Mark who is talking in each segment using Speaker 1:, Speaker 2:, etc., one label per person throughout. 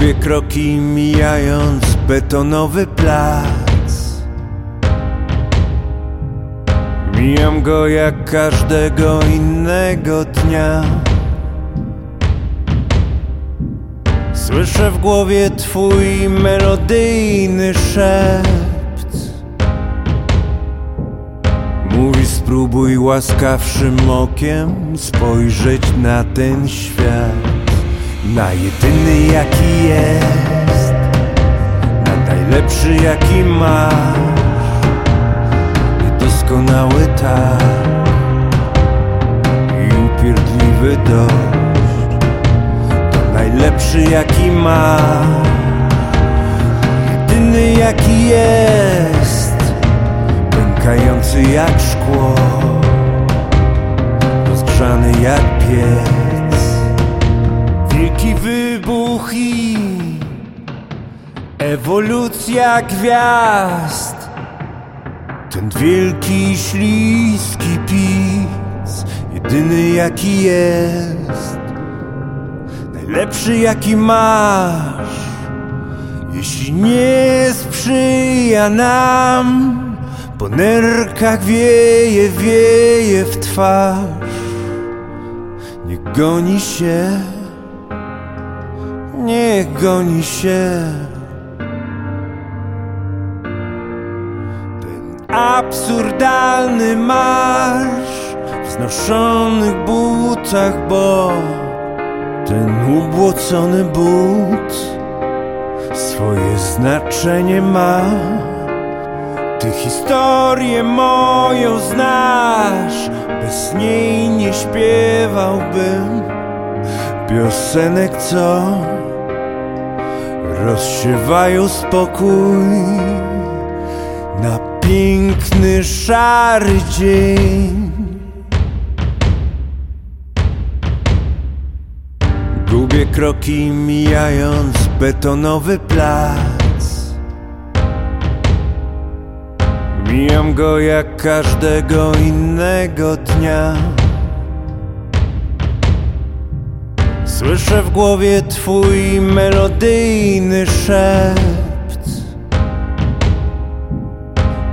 Speaker 1: Gubię kroki mijając betonowy plac. Mijam go jak każdego innego dnia. Słyszę w głowie twój melodyjny szept. Mówi spróbuj łaskawszym okiem spojrzeć na ten świat Na jedyny jaki jest. Na najlepszy jaki masz. Niedoskonały tak. I upierdliwy dość. Najlepszy jaki ma Jedyny jaki jest. Pękający jak szkło. Rozgrzany jak Wielki wybuch i Ewolucja gwiazd. Ten wielki śliski pic Jedyny jaki jest. Lepszy jaki masz. Jeśli nie sprzyja nam Po nerkach wieje, wieje w twarz. Nie goni się Nie goni się. Ten absurdalny marsz W znoszonych butach, bo ten ubłocony but swoje znaczenie ma. Ty historię moją znasz, bez niej nie śpiewałbym. Piosenek, co rozsiewają spokój na piękny szary dzień. Gubię kroki mijając betonowy plac Mijam go jak każdego innego dnia Słyszę w głowie twój melodyjny szept.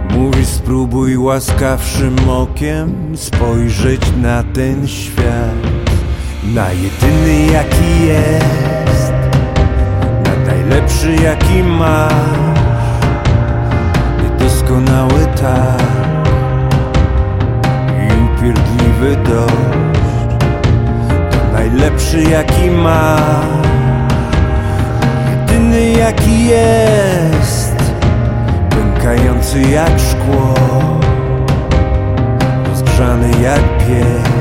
Speaker 1: Mówi spróbuj łaskawszym okiem spojrzeć na ten świat. Na jedyny jaki jest, na najlepszy jaki masz, najlepszy jaki ma. Jedyny jaki jest. Pękający jak szkło. Rozgrzany jak pies.